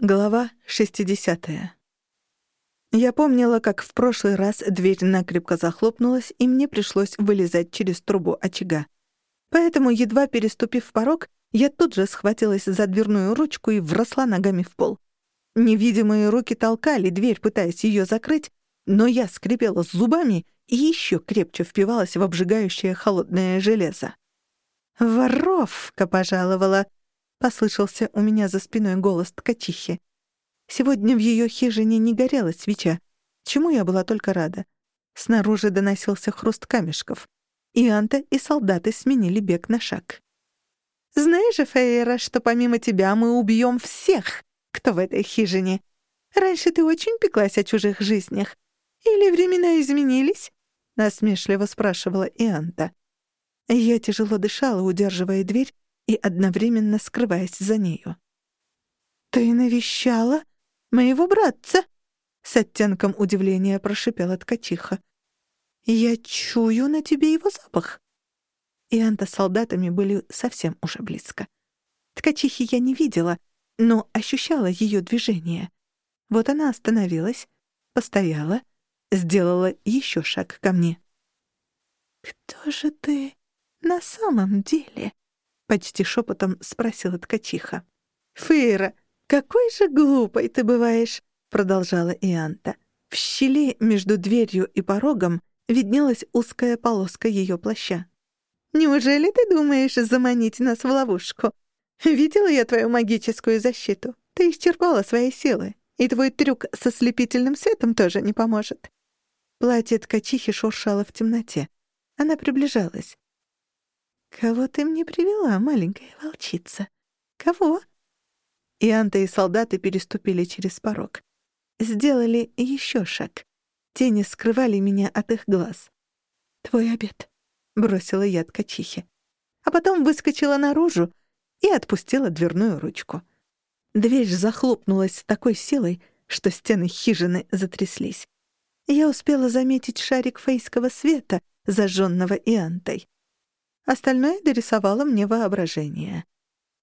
Глава 60. Я помнила, как в прошлый раз дверь накрепко захлопнулась, и мне пришлось вылезать через трубу очага. Поэтому, едва переступив порог, я тут же схватилась за дверную ручку и вросла ногами в пол. Невидимые руки толкали дверь, пытаясь ее закрыть, но я скрипела зубами и еще крепче впивалась в обжигающее холодное железо. «Воровка пожаловала!» — послышался у меня за спиной голос ткачихи. Сегодня в ее хижине не горела свеча, чему я была только рада. Снаружи доносился хруст камешков. И Анта, и солдаты сменили бег на шаг. «Знаешь же, Фейера, что помимо тебя мы убьем всех, кто в этой хижине. Раньше ты очень пеклась о чужих жизнях. Или времена изменились?» — насмешливо спрашивала Ианта. Я тяжело дышала, удерживая дверь, и одновременно скрываясь за нею. «Ты навещала моего братца?» — с оттенком удивления прошипела ткачиха. «Я чую на тебе его запах». И Анта с солдатами были совсем уже близко. Ткачихи я не видела, но ощущала ее движение. Вот она остановилась, постояла, сделала еще шаг ко мне. «Кто же ты на самом деле?» Почти шепотом спросила ткачиха. «Фейра, какой же глупой ты бываешь!» Продолжала Ианта. В щели между дверью и порогом виднелась узкая полоска ее плаща. «Неужели ты думаешь заманить нас в ловушку? Видела я твою магическую защиту. Ты исчерпала свои силы, и твой трюк со слепительным светом тоже не поможет». Платье ткачихи шуршало в темноте. Она приближалась. «Кого ты мне привела, маленькая волчица? Кого?» И Анта и солдаты переступили через порог. Сделали еще шаг. Тени скрывали меня от их глаз. «Твой обед», — бросила я ткачихе. А потом выскочила наружу и отпустила дверную ручку. Дверь захлопнулась с такой силой, что стены хижины затряслись. Я успела заметить шарик фейского света, зажженного Иантой. Остальное дорисовало мне воображение.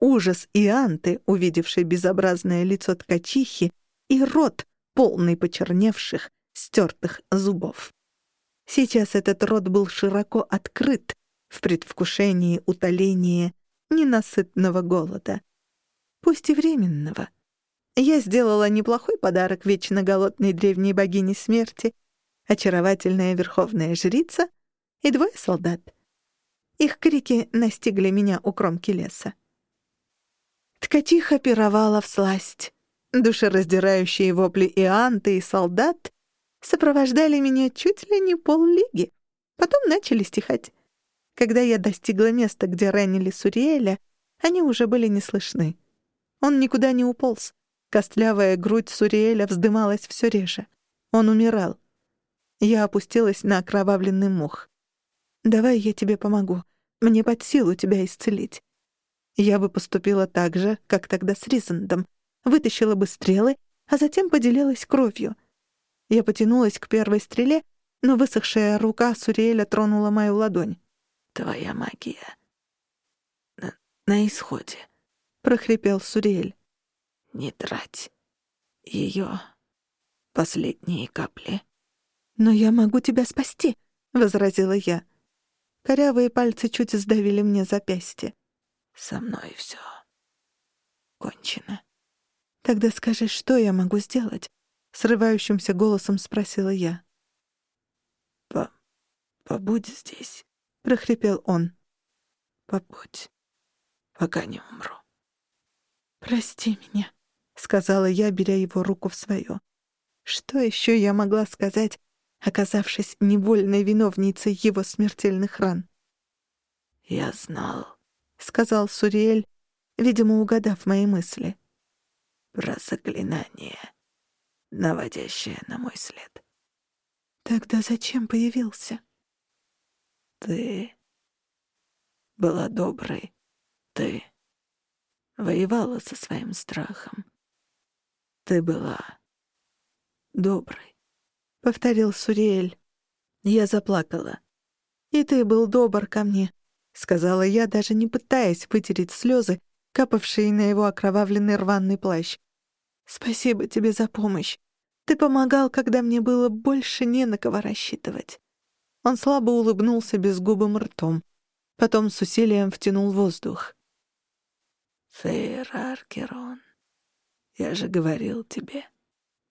Ужас Ианты, увидевшей безобразное лицо ткачихи, и рот, полный почерневших, стертых зубов. Сейчас этот рот был широко открыт в предвкушении утоления ненасытного голода. Пусть и временного. Я сделала неплохой подарок вечно голодной древней богине смерти, очаровательная верховная жрица и двое солдат. Их крики настигли меня у кромки леса. Ткачиха пировала в сласть. Душераздирающие вопли Ианты и солдат сопровождали меня чуть ли не поллиги. Потом начали стихать. Когда я достигла места, где ранили Суриэля, они уже были не слышны. Он никуда не уполз. Костлявая грудь Суриэля вздымалась все реже. Он умирал. Я опустилась на окровавленный мух. Давай я тебе помогу. Мне под силу тебя исцелить. Я бы поступила так же, как тогда с Ризандом. Вытащила бы стрелы, а затем поделилась кровью. Я потянулась к первой стреле, но высохшая рука Суриэля тронула мою ладонь. «Твоя магия на, на исходе», — прохрипел Суриэль. «Не трать ее последние капли». «Но я могу тебя спасти», — возразила я. Корявые пальцы чуть сдавили мне запястье. «Со мной все кончено». «Тогда скажи, что я могу сделать?» — срывающимся голосом спросила я. «По... побудь здесь», — прохрипел он. «Побудь, пока не умру». «Прости меня», — сказала я, беря его руку в свою. Что еще я могла сказать, оказавшись невольной виновницей его смертельных ран. «Я знал», — сказал Суриэль, видимо, угадав мои мысли. «Про заклинание, наводящее на мой след». «Тогда зачем появился?» «Ты была доброй. Ты воевала со своим страхом. Ты была доброй повторил Суриэль. Я заплакала. «И ты был добр ко мне», — сказала я, даже не пытаясь вытереть слезы, капавшие на его окровавленный рваный плащ. Спасибо тебе за помощь. Ты помогал, когда мне было больше не на кого рассчитывать». Он слабо улыбнулся безгубым ртом. Потом с усилием втянул воздух. «Фейр Аркерон, я же говорил тебе,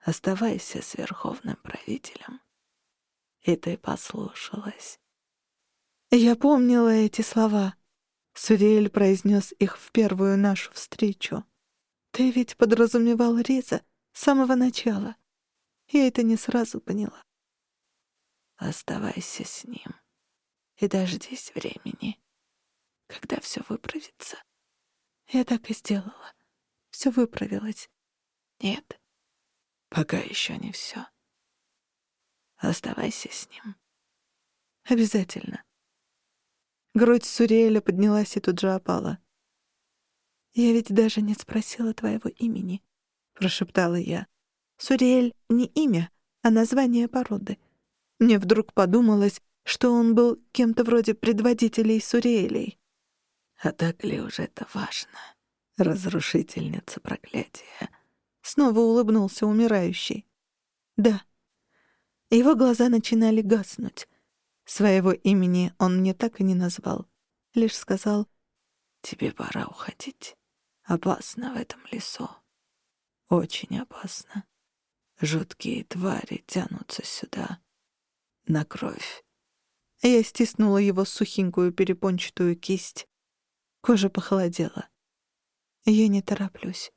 оставайся с верховным правителем. И ты послушалась». Я помнила эти слова. Суриэль произнес их в первую нашу встречу. «Ты ведь подразумевал Риза с самого начала. Я это не сразу поняла». «Оставайся с ним и дождись времени, когда все выправится». Я так и сделала. Все выправилось. Нет, пока еще не все. Оставайся с ним. Обязательно. Грудь Суриэля поднялась и тут же опала. «Я ведь даже не спросила твоего имени», — прошептала я. «Суриэль — не имя, а название породы». Мне вдруг подумалось, что он был кем-то вроде предводителей Суриэлей. «А так ли уже это важно, разрушительница проклятия?» Снова улыбнулся умирающий. «Да». Его глаза начинали гаснуть. Своего имени он мне так и не назвал. Лишь сказал «Тебе пора уходить. Опасно в этом лесу. Очень опасно. Жуткие твари тянутся сюда. На кровь». Я стиснула его сухенькую перепончатую кисть. Кожа похолодела. Я не тороплюсь.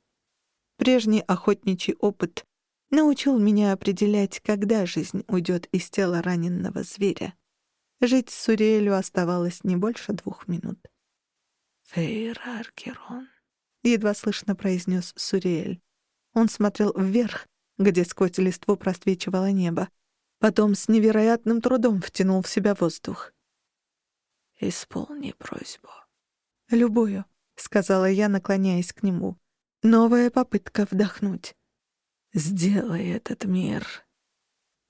Прежний охотничий опыт научил меня определять, когда жизнь уйдет из тела раненного зверя. Жить с Суриэлю оставалось не больше двух минут. «Фейр Аркерон», — едва слышно произнес Суриэль. Он смотрел вверх, где сквозь листву просвечивало небо. Потом с невероятным трудом втянул в себя воздух. «Исполни просьбу». «Любую», — сказала я, наклоняясь к нему. Новая попытка вдохнуть. «Сделай этот мир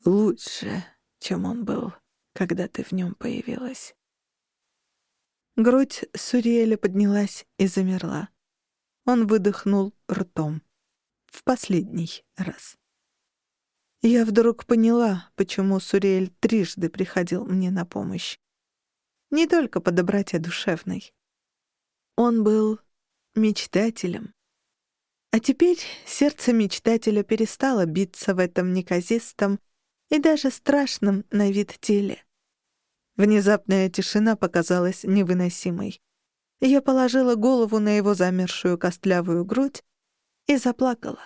лучше, чем он был» когда ты в нем появилась. Грудь Суриэля поднялась и замерла. Он выдохнул ртом. В последний раз. Я вдруг поняла, почему Суриэль трижды приходил мне на помощь. Не только по доброте душевной. Он был мечтателем. А теперь сердце мечтателя перестало биться в этом неказистом и даже страшном на вид теле. Внезапная тишина показалась невыносимой. Я положила голову на его замершую костлявую грудь и заплакала.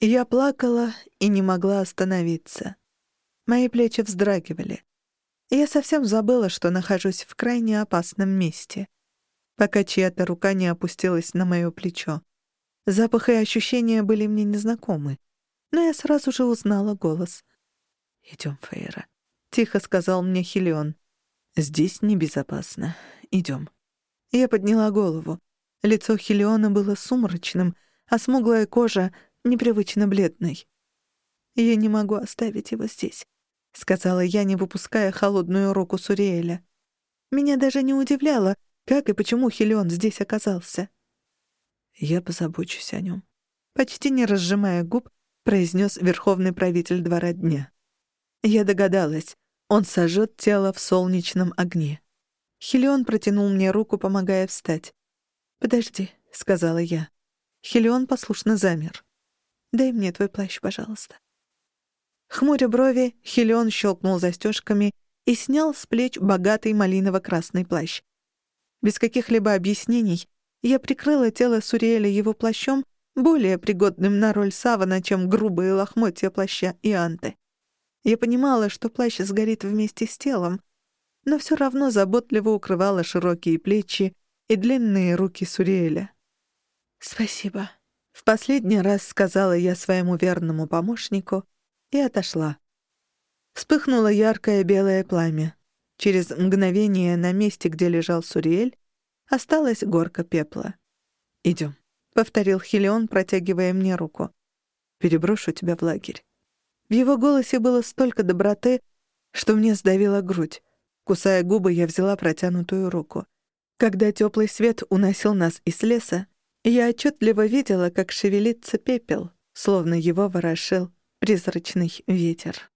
Я плакала и не могла остановиться. Мои плечи вздрагивали. Я совсем забыла, что нахожусь в крайне опасном месте, пока чья-то рука не опустилась на моё плечо. Запах и ощущения были мне незнакомы, но я сразу же узнала голос. «Идём, Фейра. — тихо сказал мне Хелион. «Здесь небезопасно. Идем». Я подняла голову. Лицо Хелиона было сумрачным, а смуглая кожа — непривычно бледной. «Я не могу оставить его здесь», — сказала я, не выпуская холодную руку Суриэля. Меня даже не удивляло, как и почему Хелион здесь оказался. «Я позабочусь о нем», — почти не разжимая губ, произнес верховный правитель двора дня. Я догадалась. Он сожжет тело в солнечном огне. Хелион протянул мне руку, помогая встать. «Подожди», — сказала я. Хелион послушно замер. «Дай мне твой плащ, пожалуйста». Хмуря брови, Хелион щелкнул застежками и снял с плеч богатый малиново-красный плащ. Без каких-либо объяснений я прикрыла тело Суриэля его плащом, более пригодным на роль савана, чем грубые лохмотья плаща и анты. Я понимала, что плащ сгорит вместе с телом, но все равно заботливо укрывала широкие плечи и длинные руки Суриэля. «Спасибо», — в последний раз сказала я своему верному помощнику и отошла. Вспыхнуло яркое белое пламя. Через мгновение на месте, где лежал Суриэль, осталась горка пепла. «Идем», — повторил Хелион, протягивая мне руку. «Переброшу тебя в лагерь». В его голосе было столько доброты, что мне сдавила грудь. Кусая губы, я взяла протянутую руку. Когда теплый свет уносил нас из леса, Я отчетливо видела, как шевелится пепел, словно его ворошил призрачный ветер.